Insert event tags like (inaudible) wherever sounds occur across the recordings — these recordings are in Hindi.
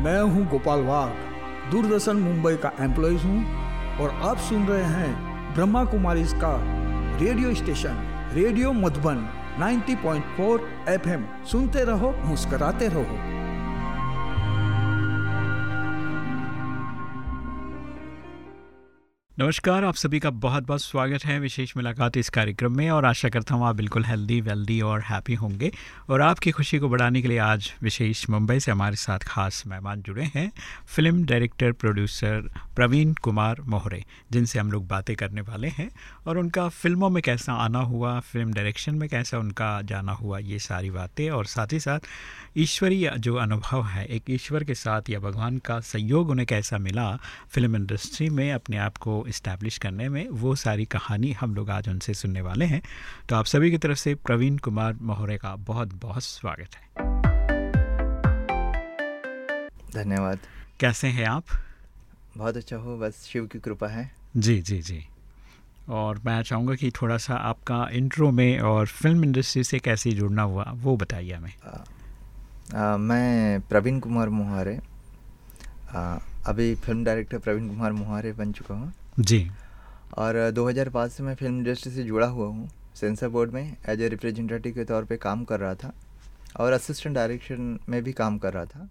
मैं हूँ गोपाल वाघ, दूरदर्शन मुंबई का एम्प्लॉयज़ हूँ और आप सुन रहे हैं ब्रह्मा कुमारी का radio station radio Madhuban 90.4 FM सुनते रहो, मुस्कराते रहो। नमस्कार, आप सभी का बहुत बहुत स्वागत है विशेष मुलाकात इस कार्यक्रम में और आशा करता हूँ आप बिल्कुल हेल्दी वेल्दी और हैप्पी होंगे और आपकी खुशी को बढ़ाने के लिए आज विशेष मुंबई से हमारे साथ खास मेहमान जुड़े हैं film director producer Praveen Kumar Mohare, जिनसे हम लोग बातें करने वाले हैं और उनका फ़िल्मों में कैसा आना हुआ, फ़िल्म डायरेक्शन में कैसा उनका जाना हुआ, ये सारी बातें और साथ ही साथ ईश्वरीय जो अनुभव है, एक ईश्वर के साथ या भगवान का सहयोग उन्हें कैसा मिला फ़िल्म इंडस्ट्री में अपने आप को इस्टेब्लिश करने में वो सारी कहानी हम लोग आज उनसे सुनने वाले हैं। तो आप सभी की तरफ़ से प्रवीण कुमार मोहरे का बहुत बहुत स्वागत है। धन्यवाद। कैसे हैं आप? बहुत अच्छा हो बस शिव की कृपा है। जी जी जी। और मैं चाहूँगा कि थोड़ा सा आपका इंट्रो में और फ़िल्म इंडस्ट्री से कैसे जुड़ना हुआ वो बताइए हमें। मैं प्रवीण कुमार मोहारे। अभी फ़िल्म डायरेक्टर प्रवीण कुमार मोहारे बन चुका हूँ। जी। और 2005 से मैं फ़िल्म इंडस्ट्री से जुड़ा हुआ हूँ। सेंसर बोर्ड में एज ए रिप्रेजेंटेटिव के तौर पे काम कर रहा था और असिस्टेंट डायरेक्शन में भी काम कर रहा था।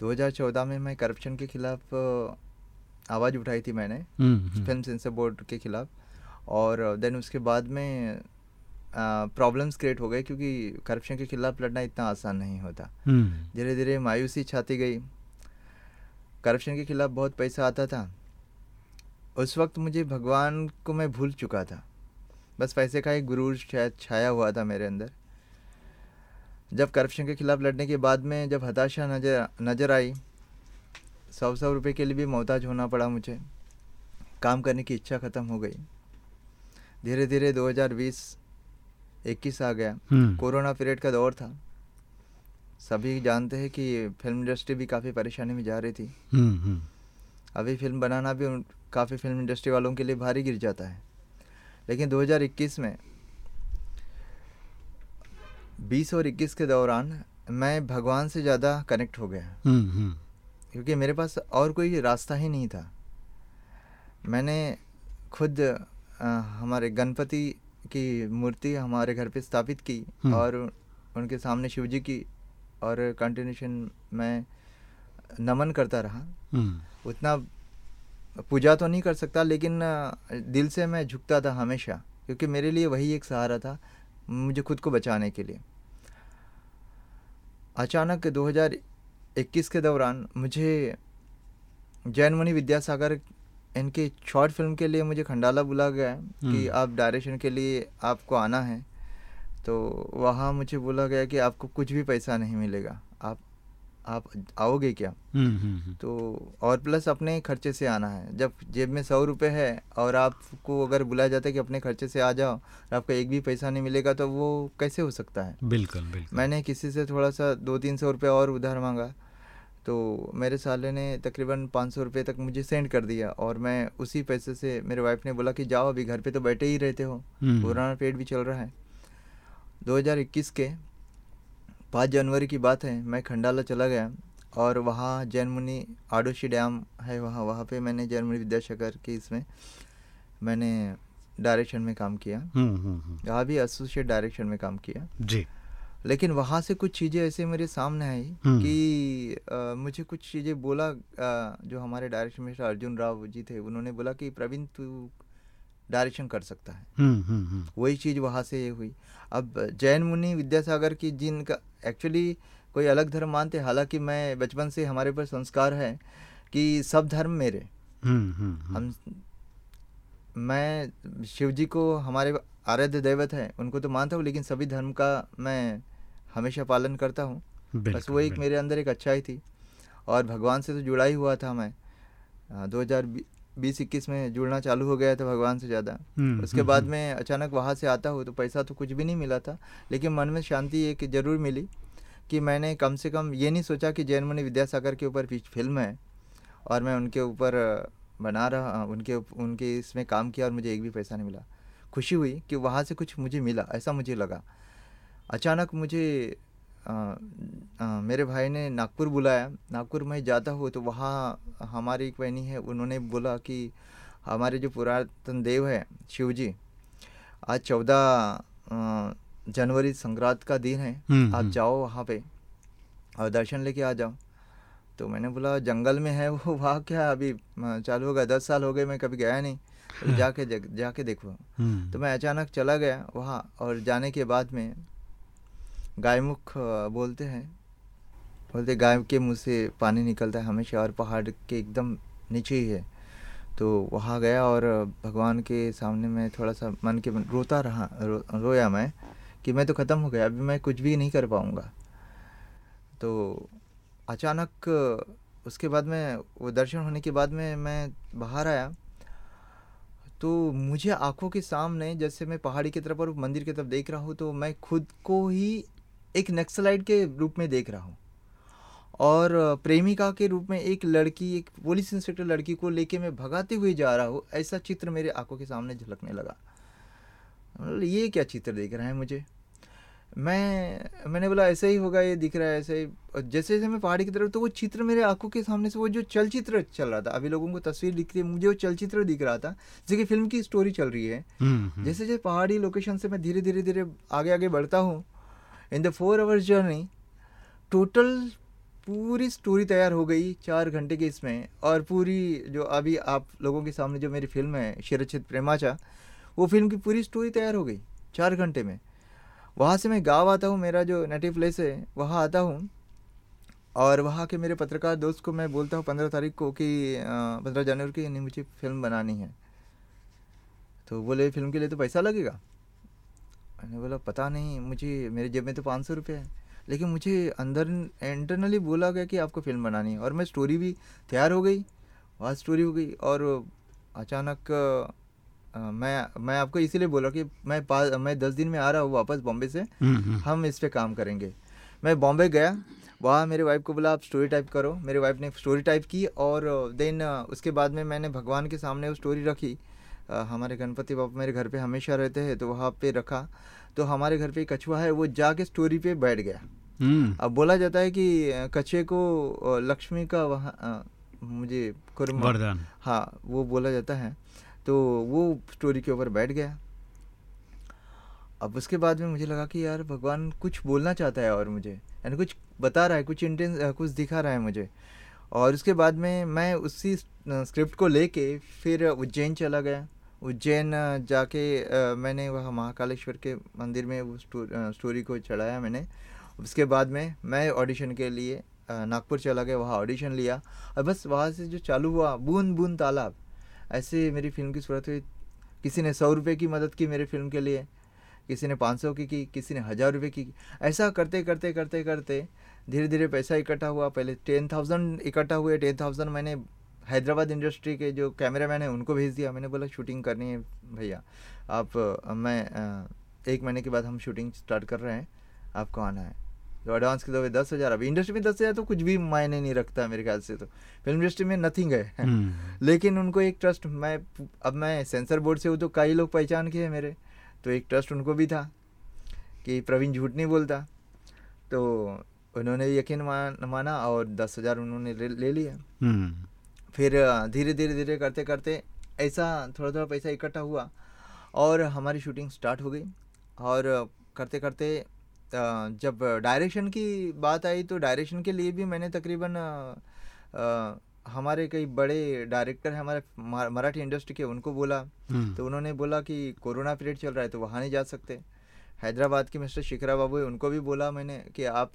2014 हम्म। में मैं करप्शन के खिलाफ आवाज़ उठाई थी मैंने फ़िल्म हम्म, सेंसर बोर्ड के खिलाफ और देन उसके बाद में प्रॉब्लम्स क्रिएट हो गए क्योंकि करप्शन के खिलाफ लड़ना इतना आसान नहीं होता। हम्म। धीरे धीरे मायूसी छाती गई। करप्शन के खिलाफ बहुत पैसा आता था। उस वक्त मुझे भगवान को मैं भूल चुका था। बस पैसे का एक गुरूर शायद छाया हुआ था मेरे अंदर। जब करप्शन के खिलाफ लड़ने के बाद में जब हताशा नज़र नज़र आई सौ सौ रुपये के लिए भी मोहताज होना पड़ा मुझे। काम करने की इच्छा ख़त्म हो गई। धीरे धीरे 2020 21 आ गया। हम्म। कोरोना पीरियड का दौर था। सभी जानते हैं कि फ़िल्म इंडस्ट्री भी काफ़ी परेशानी में जा रही थी। हम्म, हम्म। अभी फ़िल्म बनाना भी काफ़ी फ़िल्म इंडस्ट्री वालों के लिए भारी गिर जाता है। लेकिन 2021 में 20 और 21 के दौरान मैं भगवान से ज़्यादा कनेक्ट हो गया। हम्म, हम्म। क्योंकि मेरे पास और कोई रास्ता ही नहीं था। मैंने खुद आ, हमारे गणपति की मूर्ति हमारे घर पे स्थापित की हम्म। और उनके सामने शिव जी की और कंटिन्यूशन मैं नमन करता रहा। उतना पूजा तो नहीं कर सकता लेकिन दिल से मैं झुकता था हमेशा क्योंकि मेरे लिए वही एक सहारा था मुझे खुद को बचाने के लिए। अचानक 2021 के दौरान मुझे जैन मुनि विद्यासागर इनके शॉर्ट फ़िल्म के लिए मुझे खंडाला बुला गया है कि हम्म। आप डायरेक्शन के लिए आपको आना है। तो वहाँ मुझे बोला गया कि आपको कुछ भी पैसा नहीं मिलेगा। आप आओगे क्या? हम्म, हम्म, हम्म। तो और प्लस अपने खर्चे से आना है। जब जेब में सौ रुपये है और आपको अगर बुलाया जाता है कि अपने खर्चे से आ जाओ और आपका एक भी पैसा नहीं मिलेगा तो वो कैसे हो सकता है? बिल्कुल बिल्कुल। मैंने किसी से थोड़ा सा दो तीन सौ रुपये और उधार मांगा। तो मेरे साले ने तकरीबन पाँच सौ रुपये तक मुझे सेंड कर दिया और मैं उसी पैसे से मेरे वाइफ ने बोला कि जाओ अभी घर पे तो बैठे ही रहते हो। पुराना पेट भी चल रहा है। 2021 के पाँच जनवरी की बात है मैं खंडाला चला गया और वहाँ जैन मुनि आडोशी डैम है वहाँ वहाँ पे मैंने जैन मुनि विद्याशंकर के इसमें मैंने डायरेक्शन में काम किया। हम्म, हम्म, हम्म। यहाँ भी एसोसिएट डायरेक्शन में काम किया। जी। लेकिन वहाँ से कुछ चीज़ें ऐसे मेरे सामने आई कि आ, मुझे कुछ चीज़ें बोला आ, जो हमारे डायरेक्शन में अर्जुन राव जी थे उन्होंने बोला कि प्रवीण तू डायरेक्शन कर सकता है। हम्म, हम्म, हम्म। वही चीज़ वहाँ से ये हुई। अब जैन मुनि विद्यासागर की जिनका एक्चुअली कोई अलग धर्म मानते हालाँकि मैं बचपन से हमारे पर संस्कार है कि सब धर्म मेरे। हम मैं शिव जी को हमारे आराध्य दैवत है उनको तो मानता हूँ लेकिन सभी धर्म का मैं हमेशा पालन करता हूँ। बस वो एक मेरे अंदर एक अच्छाई थी। और भगवान से तो जुड़ा ही हुआ था मैं। दो हज़ार बीस इक्कीस में जुड़ना चालू हो गया था भगवान से ज़्यादा। हम्म, उसके हम्म, बाद हम्म। में अचानक वहाँ से आता हूँ तो पैसा तो कुछ भी नहीं मिला था लेकिन मन में शांति एक ज़रूर मिली कि मैंने कम से कम ये नहीं सोचा कि जैन मुनि विद्यासागर के ऊपर फ़िल्म है और मैं उनके ऊपर बना रहा उनके उनके इसमें काम किया और मुझे एक भी पैसा नहीं मिला। खुशी हुई कि वहाँ से कुछ मुझे मिला ऐसा मुझे लगा। अचानक मुझे आ, आ, मेरे भाई ने नागपुर बुलाया। नागपुर में जाता हूँ तो वहाँ हमारी एक बहनी है उन्होंने बोला कि हमारे जो पुरातन देव है शिव जी आज चौदह जनवरी संक्रांत का दिन है। हम्म, आप हम्म। जाओ वहाँ पे और दर्शन लेके आ जाओ। तो मैंने बोला जंगल में है वो वहाँ क्या अभी चालू हो गया दस साल हो गए मैं कभी गया नहीं। तो जाके जाके देखो। तो मैं अचानक चला गया वहाँ और जाने के बाद में गायमुख बोलते हैं। बोलते गाय के मुँह से पानी निकलता है हमेशा और पहाड़ के एकदम नीचे ही है। तो वहाँ गया और भगवान के सामने मैं थोड़ा सा मन के मन रोता रहा रो, रोया मैं कि मैं तो ख़त्म हो गया अभी मैं कुछ भी नहीं कर पाऊँगा। तो अचानक उसके बाद में वो दर्शन होने के बाद में मैं बाहर आया। तो मुझे आँखों के सामने जैसे मैं पहाड़ी की तरफ़ और मंदिर की तरफ़ देख रहा हूँ तो मैं खुद को ही एक नक्सलाइट के रूप में देख रहा हूँ। और प्रेमिका के रूप में एक लड़की एक पुलिस इंस्पेक्टर लड़की को लेके मैं भगाते हुए जा रहा हूँ ऐसा चित्र मेरे आँखों के सामने झलकने लगा। मतलब ये क्या चित्र देख रहा है मुझे? मैं मैंने बोला ऐसा ही होगा ये दिख रहा है ऐसे ही। जैसे जैसे मैं पहाड़ी की तरफ़ तो वो चित्र मेरे आँखों के सामने से वो जो चलचित्र चल रहा था अभी लोगों को तस्वीर दिख रही है मुझे वो चलचित्र दिख रहा था जैसे कि फ़िल्म की स्टोरी चल रही है। हम्म, हम्म। जैसे जैसे पहाड़ी लोकेशन से मैं धीरे धीरे धीरे आगे आगे बढ़ता हूँ in the four hours journey, total पूरी स्टोरी तैयार हो गई चार घंटे के इसमें। और पूरी जो अभी आप लोगों के सामने जो मेरी फ़िल्म है, शिरचित प्रेमाचा, वो फ़िल्म की पूरी स्टोरी तैयार हो गई चार घंटे में। वहाँ से मैं गाँव आता हूँ, मेरा जो नेटिव प्लेस है, वहाँ आता हूँ। और वहाँ के मेरे पत्रकार दोस्त को मैं बोलता हूँ पंद्रह तारीख को कि पंद्रह जनवरी की मुझे फ़िल्म बनानी है। तो बोले, फ़िल्म के लिए तो पैसा लगेगा? मैंने बोला पता नहीं मुझे मेरे जेब में तो पाँच सौ रुपये है। लेकिन मुझे अंदर इंटरनली बोला गया कि आपको फ़िल्म बनानी है। और मैं स्टोरी भी तैयार हो गई वहाँ स्टोरी हो गई। और अचानक मैं मैं आपको इसीलिए बोला कि मैं मैं दस दिन में आ रहा हूँ वापस बॉम्बे से। हम्म, हम्म। हम इस पर काम करेंगे। मैं बॉम्बे गया वहाँ मेरे वाइफ को बोला आप स्टोरी टाइप करो। मेरे वाइफ ने स्टोरी टाइप की और देन उसके बाद में मैंने भगवान के सामने वो स्टोरी रखी। हमारे गणपति बाबा मेरे घर पे हमेशा रहते हैं तो वहाँ पे रखा। तो हमारे घर पे कछुआ है वो जाके स्टोरी पे बैठ गया। हम्म। अब बोला जाता है कि कछुए को लक्ष्मी का वहाँ मुझे वरदान। हाँ वो बोला जाता है। तो वो स्टोरी के ऊपर बैठ गया। अब उसके बाद में मुझे लगा कि यार भगवान कुछ बोलना चाहता है और मुझे। यानी कुछ बता रहा है कुछ इंटेंस कुछ दिखा रहा है मुझे। और उसके बाद में मैं उसी स्क्रिप्ट को लेके फिर उज्जैन चला गया। उज्जैन जाके आ, मैंने वह महाकालेश्वर के मंदिर में वो स्टो स्टोरी को चढ़ाया मैंने। उसके बाद में मैं ऑडिशन के लिए नागपुर चला गया वहाँ ऑडिशन लिया और बस वहाँ से जो चालू हुआ बूंद बूंद तालाब ऐसे मेरी फ़िल्म की सूरत हुई। किसी ने सौ रुपये की मदद की मेरी फ़िल्म के लिए किसी ने पाँच सौ की की किसी ने हज़ार रुपये की। ऐसा करते करते करते करते धीरे धीरे पैसा इकट्ठा हुआ। पहले टेन थाउज़ेंड इकट्ठा हुए टेन थाउज़ेंड मैंने हैदराबाद इंडस्ट्री के जो कैमरा मैन है उनको भेज दिया। मैंने बोला शूटिंग करनी है भैया। आप मैं एक महीने के बाद हम शूटिंग स्टार्ट कर रहे हैं। आपको आना है। तो एडवांस के दो दस हज़ार। अभी इंडस्ट्री में दस हज़ार तो कुछ भी मायने नहीं रखता मेरे ख्याल से तो। फ़िल्म इंडस्ट्री में नथिंग है। (laughs) हम्म। लेकिन उनको एक ट्रस्ट मैं अब मैं सेंसर बोर्ड से हूँ तो कई लोग पहचान के हैं मेरे। तो एक ट्रस्ट उनको भी था कि प्रवीण झूठ नहीं बोलता। तो उन्होंने यकीन मान माना और दस हज़ार उन्होंने ले, ले लिया। हम्म। फिर धीरे धीरे धीरे करते करते ऐसा थोड़ा थोड़ा पैसा इकट्ठा हुआ और हमारी शूटिंग स्टार्ट हो गई। और करते करते जब डायरेक्शन की बात आई तो डायरेक्शन के लिए भी मैंने तकरीबन हमारे कई बड़े डायरेक्टर हैं हमारे मराठी इंडस्ट्री के उनको बोला। हम्म। तो उन्होंने बोला कि कोरोना पीरियड चल रहा है तो वहाँ नहीं जा सकते। हैदराबाद के मिस्टर शिखरा बाबू है उनको भी बोला मैंने कि आप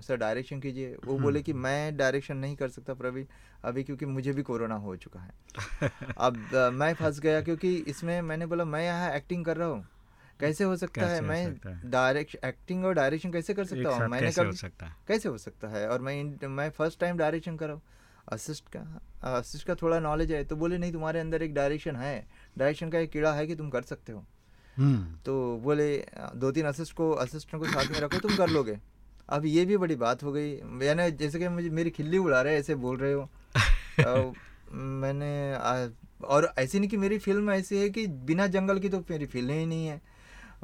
सर डायरेक्शन कीजिए। वो हम्म। बोले कि मैं डायरेक्शन नहीं कर सकता प्रवीण अभी क्योंकि मुझे भी कोरोना हो चुका है। (laughs) अब मैं फंस गया क्योंकि इसमें मैंने बोला मैं यहाँ एक्टिंग कर रहा हूँ। कैसे हो सकता कैसे है? मैं डायरेक्ट एक्टिंग और डायरेक्शन कैसे कर सकता हूँ? मैंने कभी हो सकता है? कैसे हो सकता है? और मैं मैं फ़र्स्ट टाइम डायरेक्शन कर रहा हूँ। असिस्ट का असिस्ट का थोड़ा नॉलेज है तो बोले नहीं तुम्हारे अंदर एक डायरेक्शन है। डायरेक्शन का एक कीड़ा है कि तुम कर सकते हो। तो बोले दो तीन असिस्ट को असिस्टेंट को साथ में रखो तुम कर लोगे। अब ये भी बड़ी बात हो गई। यानी जैसे कि मुझे मेरी खिल्ली उड़ा रहे ऐसे बोल रहे हो। (laughs) मैंने आ, और ऐसी नहीं कि मेरी फ़िल्म ऐसी है कि बिना जंगल की तो मेरी फ़िल्म ही नहीं है।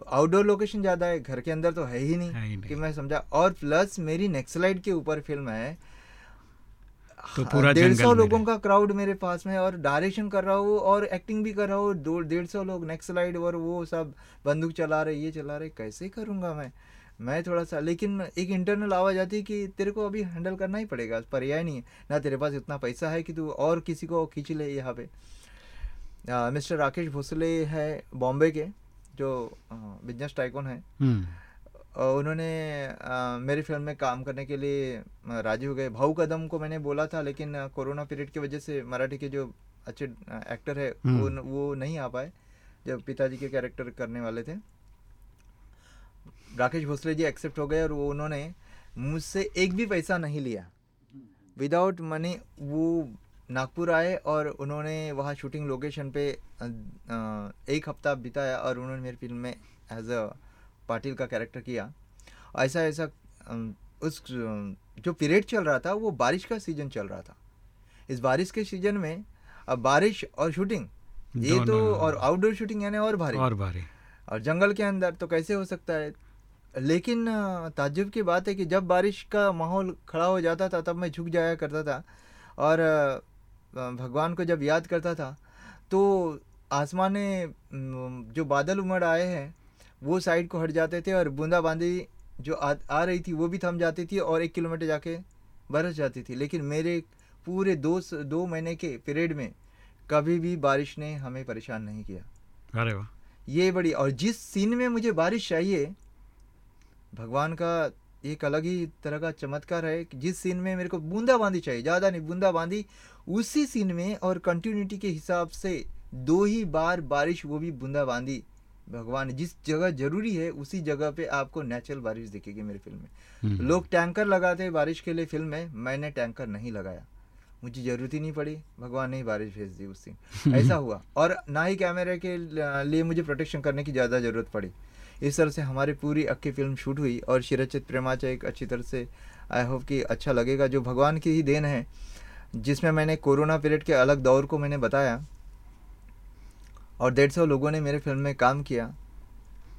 आउटडोर लोकेशन ज़्यादा है घर के अंदर तो है ही नहीं, है ही नहीं। कि मैं समझा। और प्लस मेरी नेक्सलाइट के ऊपर फ़िल्म है तो पूरा डेढ़ सौ लोगों का क्राउड मेरे पास में और डायरेक्शन कर रहा हूँ और एक्टिंग भी कर रहा हूँ। दो डेढ़ सौ लोग नेक्सलाइट और वो सब बंदूक चला रहे ये चला रहे कैसे करूँगा मैं? मैं थोड़ा सा लेकिन एक इंटरनल आवाज़ आती है कि तेरे को अभी हैंडल करना ही पड़ेगा पर्याय नहीं है। ना तेरे पास इतना पैसा है कि तू और किसी को खींच ले यहाँ पे। मिस्टर राकेश भोसले है बॉम्बे के जो बिज़नेस टाइकॉन है। हम्म, उन्होंने अ, मेरी फ़िल्म में काम करने के लिए राज़ी हो गए। भाऊ कदम को मैंने बोला था लेकिन कोरोना पीरियड की वजह से मराठी के जो अच्छे एक्टर है हम्म। वो वो नहीं आ पाए जब पिताजी के कैरेक्टर करने वाले थे। राकेश भोसले जी एक्सेप्ट हो गए और वो उन्होंने मुझसे एक भी पैसा नहीं लिया। विदाउट मनी वो नागपुर आए और उन्होंने वहाँ शूटिंग लोकेशन पे एक हफ़्ता बिताया और उन्होंने मेरी फ़िल्म में एज अ पाटिल का कैरेक्टर किया। ऐसा ऐसा उस जो पीरियड चल रहा था वो बारिश का सीज़न चल रहा था। इस बारिश के सीज़न में अब बारिश और शूटिंग ये तो और आउटडोर शूटिंग यानी और भारी। और बारी और जंगल के अंदर तो कैसे हो सकता है? लेकिन ताज्जुब की बात है कि जब बारिश का माहौल खड़ा हो जाता था तब मैं झुक जाया करता था। और भगवान को जब याद करता था तो आसमान में जो बादल उमड़ आए हैं वो साइड को हट जाते थे और बूंदाबांदी जो आ, आ रही थी वो भी थम जाती थी और एक किलोमीटर जाके बरस जाती थी। लेकिन मेरे पूरे दो दो महीने के पीरियड में कभी भी बारिश ने हमें परेशान नहीं किया। अरे वाह। ये बड़ी और जिस सीन में मुझे बारिश चाहिए भगवान का एक अलग ही तरह का चमत्कार है कि जिस सीन में मेरे को बूंदाबांदी चाहिए ज़्यादा नहीं बूंदाबांदी उसी सीन में और कंटिन्यूटी के हिसाब से दो ही बार बारिश वो भी बूंदाबांदी भगवान जिस जगह ज़रूरी है उसी जगह पे आपको नेचुरल बारिश दिखेगी मेरी फ़िल्म में। हम्म, लोग टैंकर लगाते हैं बारिश के लिए फ़िल्म में मैंने टैंकर नहीं लगाया। मुझे ज़रूरत ही नहीं पड़ी भगवान ने ही बारिश भेज दी उस दिन (laughs) ऐसा हुआ। और ना ही कैमरे के लिए मुझे प्रोटेक्शन करने की ज़्यादा ज़रूरत पड़ी। इस तरह से हमारी पूरी अक्की फ़िल्म शूट हुई और शिरचित प्रेमाचा एक अच्छी तरह से आई होप कि अच्छा लगेगा जो भगवान की ही देन है जिसमें मैंने कोरोना पीरियड के अलग दौर को मैंने बताया। और डेढ़ सौ लोगों ने मेरे फ़िल्म में काम किया।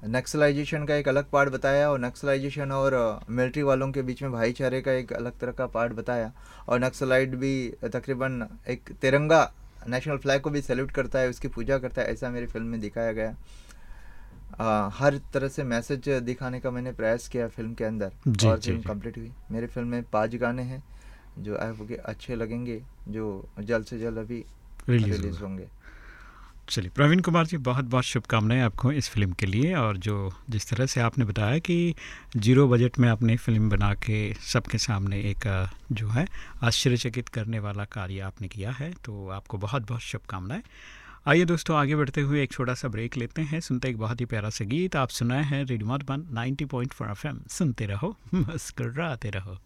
नक्सलाइजेशन का एक अलग पार्ट बताया और नक्सलाइजेशन और मिलिट्री वालों के बीच में भाईचारे का एक अलग तरह का पार्ट बताया। और नक्सलाइट भी तकरीबन एक तिरंगा नेशनल फ्लैग को भी सैल्यूट करता है उसकी पूजा करता है ऐसा मेरी फ़िल्म में दिखाया गया। आ, हर तरह से मैसेज दिखाने का मैंने प्रयास किया फ़िल्म के अंदर। जी, और जी, फ़िल्म। कंप्लीट हुई। मेरे फ़िल्म में पाँच गाने हैं जो आई होप अच्छे लगेंगे जो जल्द से जल्द अभी रिलीज़ होगा। चलिए, प्रवीण कुमार जी, बहुत बहुत शुभकामनाएँ आपको इस फ़िल्म के लिए और जो जिस तरह से आपने बताया कि ज़ीरो बजट में आपने फ़िल्म बना के सबके सामने एक, जो है, आश्चर्यचकित करने वाला कार्य आपने किया है तो आपको बहुत बहुत शुभकामनाएँ। आइए दोस्तों, आगे बढ़ते हुए एक छोटा सा ब्रेक लेते हैं, सुनते एक बहुत ही प्यारा सा गीत। आप सुनाए हैं रेडियो मधुबन 90.4 पॉइंट सुनते रहो, (laughs) मुस्कुराते रहो।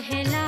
कहला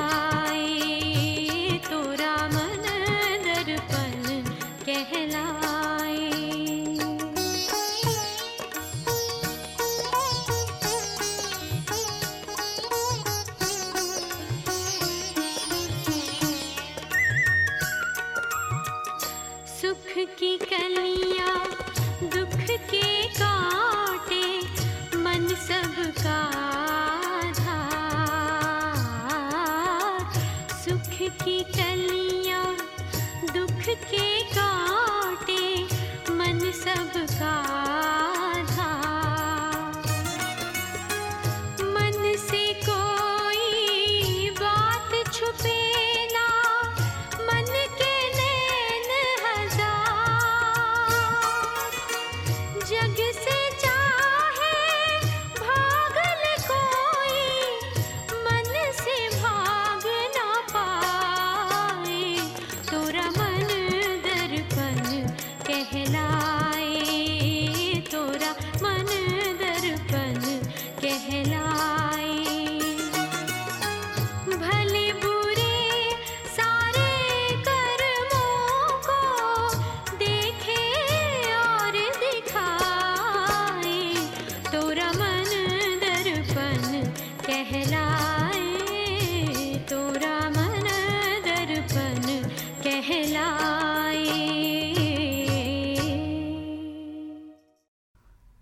कहलाए।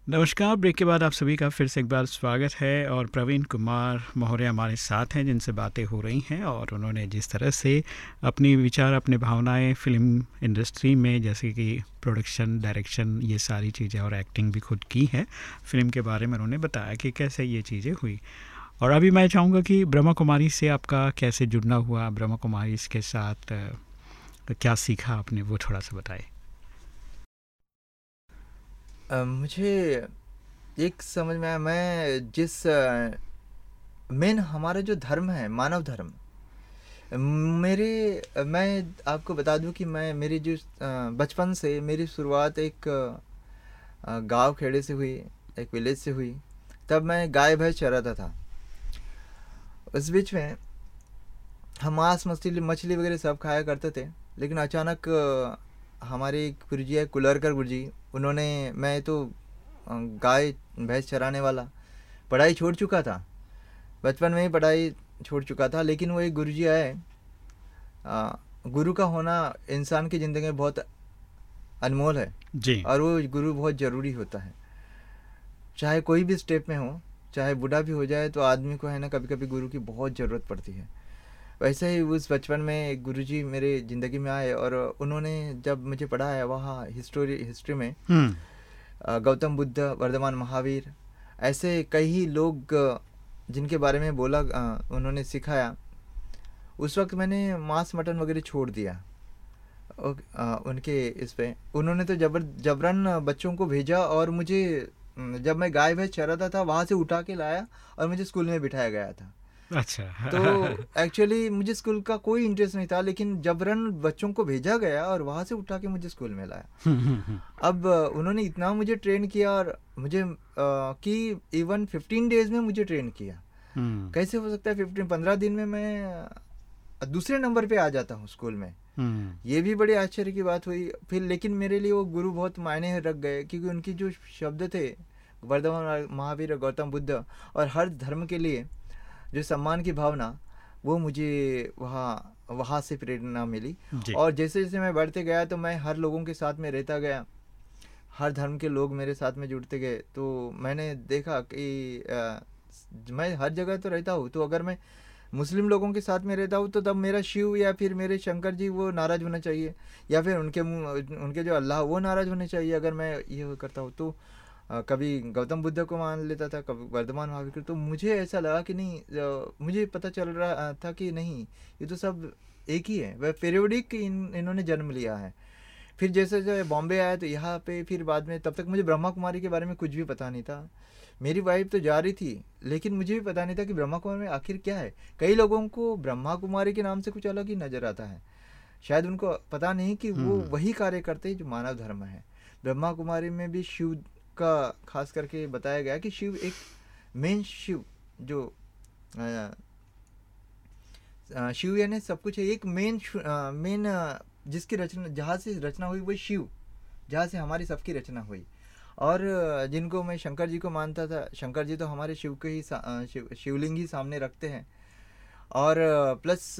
नमस्कार, ब्रेक के बाद आप सभी का फिर से एक बार स्वागत है और प्रवीण कुमार मौर्य हमारे साथ हैं जिनसे बातें हो रही हैं और उन्होंने जिस तरह से अपनी विचार, अपनी भावनाएँ फ़िल्म इंडस्ट्री में जैसे कि प्रोडक्शन, डायरेक्शन, ये सारी चीज़ें और एक्टिंग भी खुद की है, फ़िल्म के बारे में उन्होंने बताया कि कैसे ये चीज़ें हुई। और अभी मैं चाहूँगा कि ब्रह्मा कुमारी से आपका कैसे जुड़ना हुआ, ब्रह्मा कुमारी इसके साथ क्या सीखा आपने, वो थोड़ा सा बताएँ। मुझे एक समझ में आया, मैं जिस मेन हमारा जो धर्म है, मानव धर्म, मेरे, मैं आपको बता दूँ कि मैं, मेरी जो बचपन से मेरी शुरुआत एक गाँव खेड़े से हुई, एक विलेज से हुई, तब मैं गाय भैंस चराता था। उस बीच में हम मांस मछली मछली वगैरह सब खाया करते थे, लेकिन अचानक हमारे गुरुजी है, कुलरकर गुरुजी उन्होंने मैं तो गाय भैंस चराने वाला। पढ़ाई छोड़ चुका था। बचपन में ही पढ़ाई छोड़ चुका था लेकिन वो एक गुरु जी आए गुरु का होना इंसान की ज़िंदगी में बहुत अनमोल है। जी। और वो गुरु बहुत ज़रूरी होता है। चाहे कोई भी स्टेप में हो चाहे बूढ़ा भी हो जाए तो आदमी को है ना कभी कभी गुरु की बहुत ज़रूरत पड़ती है। वैसे ही उस बचपन में एक गुरुजी मेरे ज़िंदगी में आए और उन्होंने जब मुझे पढ़ाया वहाँ हिस्टोरी हिस्ट्री में हम्म। गौतम बुद्ध वर्धमान महावीर ऐसे कई लोग जिनके बारे में बोला उन्होंने सिखाया उस वक्त मैंने मांस मटन वगैरह छोड़ दिया और, उनके इस पे। उन्होंने तो जबर जबरन बच्चों को भेजा और मुझे जब मैं गाय भैंस चराता था वहाँ से उठा के लाया और मुझे स्कूल में बिठाया गया था। अच्छा। तो एक्चुअली मुझे स्कूल का कोई इंटरेस्ट नहीं था लेकिन जबरन बच्चों को भेजा गया और वहाँ से उठा के मुझे स्कूल में लाया। अब उन्होंने इतना मुझे ट्रेन किया और मुझे अ, कि इवन फिफ्टीन डेज़ में मुझे ट्रेन किया। हम्म, कैसे हो सकता है फिफ्टीन पंद्रह दिन में मैं दूसरे नंबर पे आ जाता हूँ स्कूल में? हम्म, ये भी बड़े आश्चर्य की बात हुई। फिर लेकिन मेरे लिए वो गुरु बहुत मायने रख गए क्योंकि उनकी जो शब्द थे वर्धमान महावीर गौतम बुद्ध और हर धर्म के लिए जो सम्मान की भावना वो मुझे वहाँ वहाँ से प्रेरणा मिली। और जैसे जैसे मैं बढ़ते गया तो मैं हर लोगों के साथ में रहता गया। हर धर्म के लोग मेरे साथ में जुड़ते गए। तो मैंने देखा कि अ, मैं हर जगह तो रहता हूँ। तो अगर मैं मुस्लिम लोगों के साथ में रहता हूँ तो तब मेरा शिव या फिर मेरे शंकर जी वो नाराज़ होना चाहिए। या फिर उनके उनके जो अल्लाह वो नाराज़ होने चाहिए अगर मैं ये करता हूँ। तो कभी गौतम बुद्ध को मान लेता था कभी वर्धमान महावीर तो मुझे ऐसा लगा कि नहीं मुझे पता चल रहा था कि नहीं ये तो सब एक ही है वह पेरियोडिक इन इन्होंने जन्म लिया है। फिर जैसे जैसे बॉम्बे आया तो यहाँ पे फिर बाद में तब तक मुझे ब्रह्मा कुमारी के बारे में कुछ भी पता नहीं था। मेरी वाइफ तो जा रही थी लेकिन मुझे भी पता नहीं था कि ब्रह्मा कुमारी में आखिर क्या है। कई लोगों को ब्रह्मा कुमारी के नाम से कुछ अलग ही नज़र आता है। शायद उनको पता नहीं कि वो हम्म। वही कार्य करते हैं जो मानव धर्म है। ब्रह्मा कुमारी में भी शिव का खास करके बताया गया कि शिव एक मेन शिव जो शिव यानी सब कुछ है, एक मेन मेन जिसकी रचना, जहाँ से रचना हुई वो शिव, जहाँ से हमारी सबकी रचना हुई। और जिनको मैं शंकर जी को मानता था, शंकर जी तो हमारे शिव के ही शिव, शिवलिंग ही सामने रखते हैं। और प्लस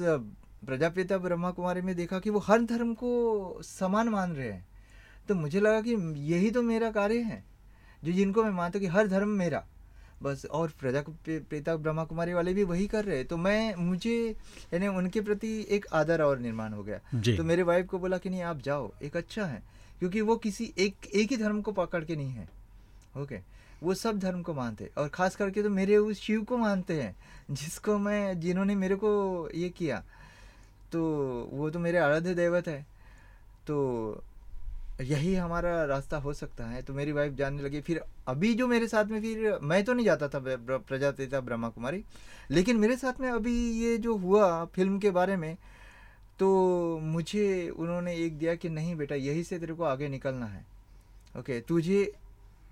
प्रजापिता ब्रह्मा कुमारी में देखा कि वो हर धर्म को समान मान रहे हैं। तो मुझे लगा कि यही तो मेरा कार्य है। जो जिनको मैं मानता हूँ कि हर धर्म मेरा। बस और प्रजा पिता ब्रह्मा कुमारी वाले भी वही कर रहे तो मैं मुझे यानी उनके प्रति एक आदर और निर्माण हो गया। तो मेरे वाइफ को बोला कि नहीं आप जाओ एक अच्छा है। क्योंकि वो किसी एक एक ही धर्म को पकड़ के नहीं है। ओके? वो सब धर्म को मानते और खास करके तो मेरे उस शिव को मानते हैं जिसको मैं जिन्होंने मेरे को ये किया। तो वो तो मेरे आराध्य देवत है। तो यही हमारा रास्ता हो सकता है। तो मेरी वाइफ जानने लगी फिर अभी जो मेरे साथ में फिर मैं तो नहीं जाता था प्रजापिता ब्रह्मा कुमारी लेकिन मेरे साथ में अभी ये जो हुआ फ़िल्म के बारे में तो मुझे उन्होंने एक दिया कि नहीं बेटा यही से तेरे को आगे निकलना है। ओके तुझे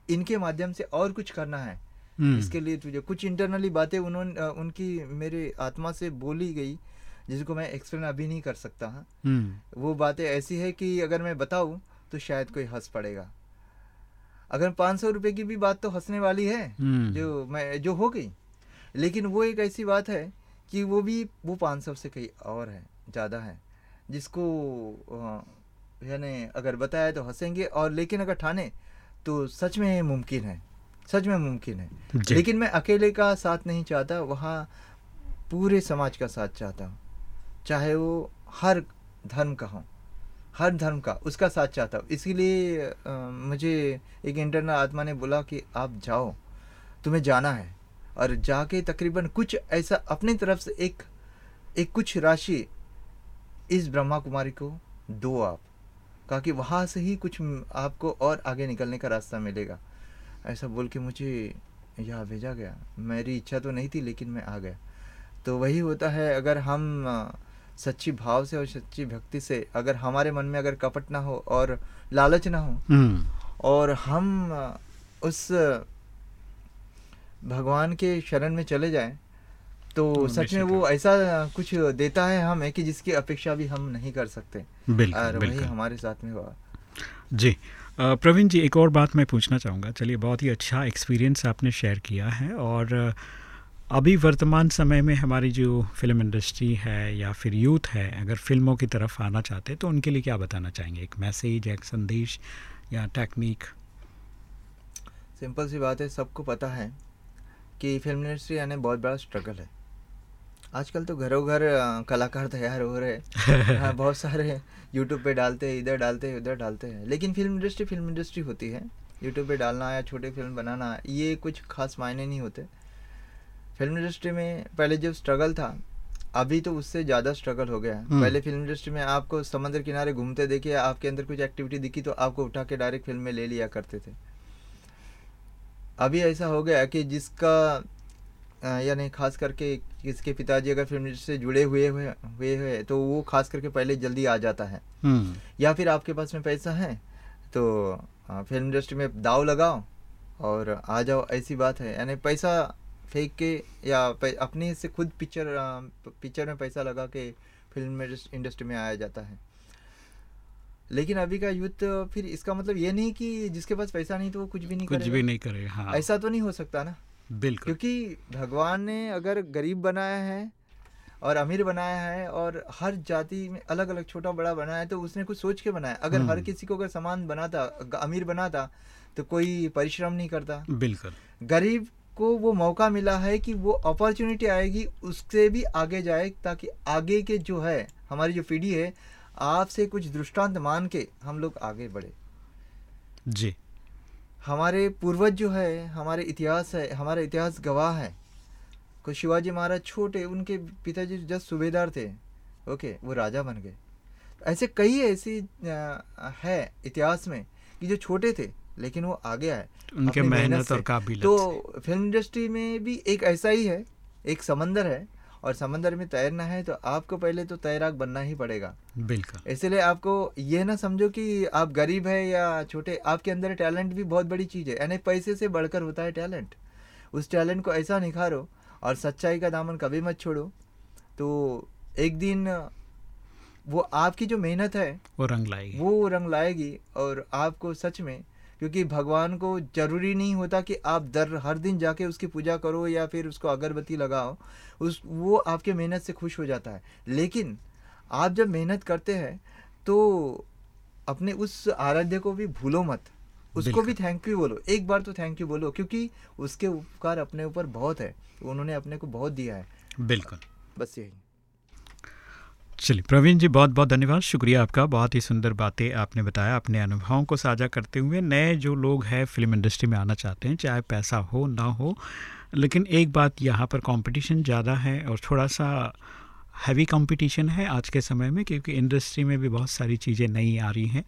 इनके माध्यम से और कुछ करना है। हम्म, इसके लिए तुझे कुछ इंटरनली बातें उन्होंने उनकी मेरे आत्मा से बोली गई जिसको मैं एक्सप्लेन अभी नहीं कर सकता। हाँ वो बातें ऐसी है कि अगर मैं बताऊँ तो शायद कोई हंस पड़ेगा। अगर पाँच सौ रुपये की भी बात तो हंसने वाली है हम्म, जो मैं जो हो गई। लेकिन वो एक ऐसी बात है कि वो भी वो पाँच सौ से कहीं और है ज़्यादा है। जिसको यानी अगर बताया तो हंसेंगे और लेकिन अगर ठाने तो सच में मुमकिन है सच में मुमकिन है। लेकिन मैं अकेले का साथ नहीं चाहता वहाँ पूरे समाज का साथ चाहता हूँ चाहे वो हर धर्म का हो। हर धर्म का, उसका साथ चाहता हूँ। इसीलिए मुझे एक इंटरनल आत्मा ने बोला कि आप जाओ, तुम्हें जाना है। और जाके तकरीबन कुछ ऐसा अपनी तरफ़ से एक एक कुछ राशि इस ब्रह्मा कुमारी को दो आप कहा कि वहाँ से ही कुछ आपको और आगे निकलने का रास्ता मिलेगा। ऐसा बोल के मुझे यहाँ भेजा गया। मेरी इच्छा तो नहीं थी, लेकिन मैं आ गया। तो वही होता है, अगर हम सच्ची भाव से और सच्ची भक्ति से अगर हमारे मन में अगर कपट ना हो और लालच ना हो हम्म, और हम उस भगवान के शरण में चले जाएँ तो तो सच में वो ऐसा कुछ देता है हमें कि जिसकी अपेक्षा भी हम नहीं कर सकते। बिल्कुल और वही बिल्कुल। हमारे साथ में हुआ। जी प्रवीण जी एक और बात मैं पूछना चाहूँगा। चलिए बहुत ही अच्छा एक्सपीरियंस आपने शेयर किया है और अभी वर्तमान समय में हमारी जो फ़िल्म इंडस्ट्री है या फिर यूथ है अगर फ़िल्मों की तरफ़ आना चाहते हैं तो उनके लिए क्या बताना चाहेंगे? एक मैसेज एक संदेश या टेक्निक सिंपल सी बात है सबको पता है कि फ़िल्म इंडस्ट्री आने बहुत बड़ा स्ट्रगल है। आजकल तो घरों घर कलाकार तैयार हो रहे हैं। हाँ, बहुत सारे यूट्यूब पे डालते हैं इधर डालते हैं उधर डालते हैं। लेकिन फ़िल्म इंडस्ट्री फ़िल्म इंडस्ट्री होती है। यूट्यूब पे डालना या छोटे फ़िल्म बनाना ये कुछ खास मायने नहीं होते। फ़िल्म इंडस्ट्री में पहले जो स्ट्रगल था अभी तो उससे ज़्यादा स्ट्रगल हो गया है। हम्म। पहले फ़िल्म इंडस्ट्री में आपको समंदर किनारे घूमते देखिए आपके अंदर कुछ एक्टिविटी दिखी तो आपको उठा के डायरेक्ट फ़िल्म में ले लिया करते थे। अभी ऐसा हो गया कि जिसका यानी खास करके किसके पिताजी अगर फ़िल्म इंडस्ट्री से जुड़े हुए हुए हुए हुए तो वो खास करके पहले जल्दी आ जाता है। हम्म, या फिर आपके पास में पैसा है तो फ़िल्म इंडस्ट्री में दाव लगाओ और आ जाओ ऐसी बात है। यानी पैसा फेंक के या अपने से खुद पिक्चर पिक्चर में पैसा लगा के फ़िल्म इंडस्ट्री में आया जाता है। लेकिन अभी का यूथ फिर इसका मतलब ये नहीं कि जिसके पास पैसा नहीं तो वो कुछ भी नहीं कुछ करेगा। भी नहीं करे हाँ। ऐसा तो नहीं हो सकता ना? बिल्कुल। क्योंकि भगवान ने अगर गरीब बनाया है और अमीर बनाया है और हर जाति में अलग अलग छोटा बड़ा बनाया है तो उसने कुछ सोच के बनाया। अगर हर हम्म। किसी को अगर समान बनाता अमीर बनाता तो कोई परिश्रम नहीं करता। बिल्कुल। गरीब को वो मौका मिला है कि वो अपॉर्चुनिटी आएगी उससे भी आगे जाए ताकि आगे के जो है हमारी जो पीढ़ी है आपसे कुछ दृष्टांत मान के हम लोग आगे बढ़े। जी। हमारे पूर्वज जो है हमारे इतिहास है हमारा इतिहास गवाह है। को शिवाजी महाराज छोटे उनके पिताजी जस्ट सूबेदार थे ओके वो राजा बन गए। ऐसे कई ऐसी है इतिहास में कि जो छोटे थे लेकिन वो आगे आए उनके मेहनत। और काबिलियत। तो फ़िल्म इंडस्ट्री में भी एक ऐसा ही है एक समंदर है और समंदर में तैरना है तो आपको पहले तो तैराक बनना ही पड़ेगा। बिल्कुल। इसलिए आपको ये ना समझो कि आप गरीब है या छोटे आपके अंदर टैलेंट भी बहुत बड़ी चीज़ है यानी पैसे से बढ़कर होता है टैलेंट। उस टैलेंट को ऐसा निखारो और सच्चाई का दामन कभी मत छोड़ो। तो एक दिन वो आपकी जो मेहनत है वो रंग लाएगी। वो रंग लाएगी और आपको सच में क्योंकि भगवान को ज़रूरी नहीं होता कि आप दर हर दिन जाके उसकी पूजा करो या फिर उसको अगरबत्ती लगाओ। उस वो आपके मेहनत से खुश हो जाता है। लेकिन आप जब मेहनत करते हैं तो अपने उस आराध्य को भी भूलो मत। उसको भी थैंक यू बोलो। एक बार तो थैंक यू बोलो क्योंकि उसके उपकार अपने ऊपर बहुत है। उन्होंने अपने को बहुत दिया है। बिल्कुल। बस यही। चलिए, प्रवीण जी बहुत बहुत धन्यवाद। शुक्रिया आपका, बहुत ही सुंदर बातें आपने बताया, अपने अनुभवों को साझा करते हुए। नए जो लोग हैं फ़िल्म इंडस्ट्री में आना चाहते हैं, चाहे पैसा हो, ना हो, लेकिन एक बात यहाँ पर कंपटीशन ज़्यादा है और थोड़ा सा हैवी कंपटीशन है आज के समय में, क्योंकि इंडस्ट्री में भी बहुत सारी चीज़ें नई आ रही हैं।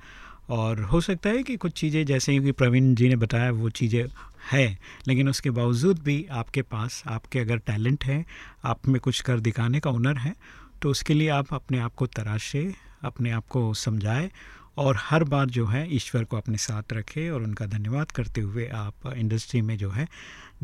और हो सकता है कि कुछ चीज़ें, जैसे कि प्रवीण जी ने बताया, वो चीज़ें है, लेकिन उसके बावजूद भी आपके पास, आपके अगर टैलेंट है, आप में कुछ कर दिखाने का हुनर है तो उसके लिए आप अपने आप को तराशे, अपने आप को समझाए और हर बार जो है ईश्वर को अपने साथ रखें और उनका धन्यवाद करते हुए आप इंडस्ट्री में जो है,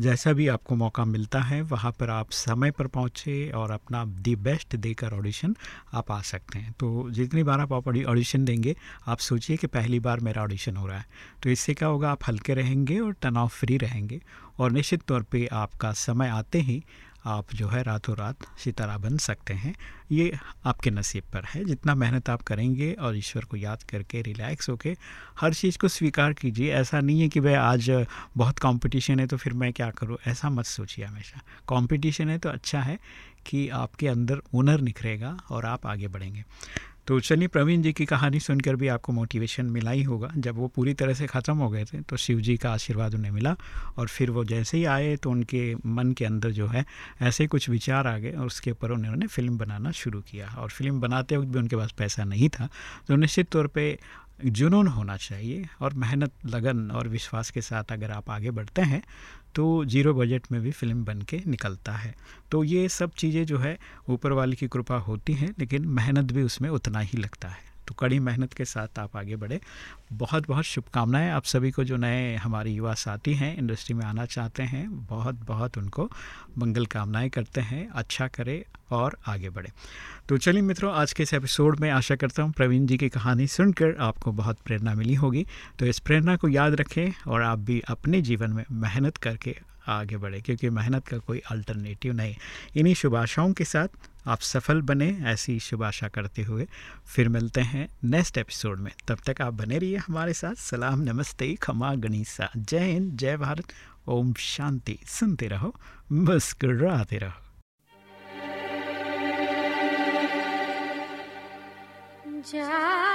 जैसा भी आपको मौका मिलता है, वहाँ पर आप समय पर पहुँचे और अपना दी बेस्ट देकर ऑडिशन आप आ सकते हैं। तो जितनी बार आप ऑडिशन देंगे, आप सोचिए कि पहली बार मेरा ऑडिशन हो रहा है। तो इससे क्या होगा, आप हल्के रहेंगे और तनाव फ्री रहेंगे और निश्चित तौर पे आपका समय आते ही आप जो है रातों रात सितारा बन सकते हैं। ये आपके नसीब पर है। जितना मेहनत आप करेंगे और ईश्वर को याद करके, रिलैक्स होके हर चीज़ को स्वीकार कीजिए। ऐसा नहीं है कि भाई आज बहुत कंपटीशन है तो फिर मैं क्या करूँ? ऐसा मत सोचिए हमेशा। कंपटीशन है तो अच्छा है कि आपके अंदर हुनर निखरेगा और आप आगे बढ़ेंगे। तो चलिए प्रवीण जी की कहानी सुनकर भी आपको मोटिवेशन मिला ही होगा। जब वो पूरी तरह से ख़त्म हो गए थे तो शिव जी का आशीर्वाद उन्हें मिला और फिर वो जैसे ही आए तो उनके मन के अंदर जो है, ऐसे कुछ विचार आ गए और उसके ऊपर उन्होंने फ़िल्म बनाना शुरू किया। और फ़िल्म बनाते वक्त भी उनके पास पैसा नहीं था तो निश्चित तौर पर जुनून होना चाहिए और मेहनत, लगन और विश्वास के साथ अगर आप आगे बढ़ते हैं तो ज़ीरो बजट में भी फ़िल्म बन के निकलता है। तो ये सब चीज़ें जो है, ऊपर वाले की कृपा होती हैं, लेकिन मेहनत भी उसमें उतना ही लगता है। तो कड़ी मेहनत के साथ आप आगे बढ़े। बहुत बहुत शुभकामनाएँ। आप सभी को जो नए हमारे युवा साथी हैं, इंडस्ट्री में आना चाहते हैं, बहुत बहुत उनको मंगल कामनाएँ करते हैं। अच्छा करें और आगे बढ़े। तो चलिए मित्रों, आज के इस एपिसोड में आशा करता हूँ प्रवीण जी की कहानी सुनकर आपको बहुत प्रेरणा मिली होगी। तो इस प्रेरणा को याद रखें और आप भी अपने जीवन में मेहनत करके आगे बढ़े, क्योंकि मेहनत का कोई अल्टरनेटिव नहीं। इन्हीं शुभ आशाओं के साथ आप सफल बने ऐसी शुभ आशा करते हुए फिर मिलते हैं नेक्स्ट एपिसोड में। तब तक आप बने रहिए हमारे साथ। सलाम, नमस्ते, खमा, गणिसा। जय हिंद, जय भारत। ओम शांति। सुनते रहो, मुस्कुराते रहो। जा